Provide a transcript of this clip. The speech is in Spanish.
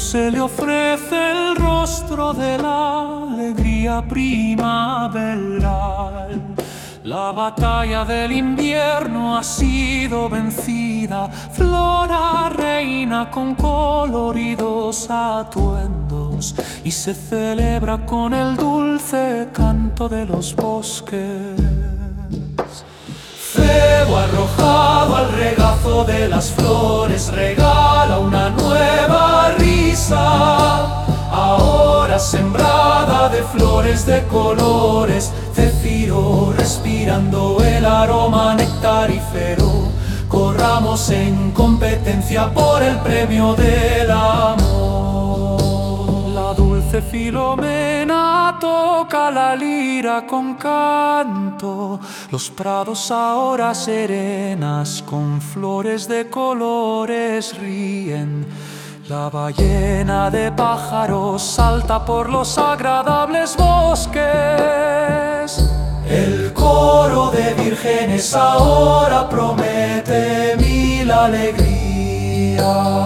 se le ofrece el rostro de la alegría primaveral. La batalla del invierno ha sido vencida, flora reina con coloridos atuendos y se celebra con el dulce canto de los bosques. Sembrada de flores de colores respirando el aroma nectarífero. Corramos en competencia por el premio del amor. La dulce Filomena toca la lira con canto. Los prados ahora serenas con flores de colores ríen. La ballena de pájaros salta por los agradables bosques. El coro de vírgenes ahora promete mil alegrías.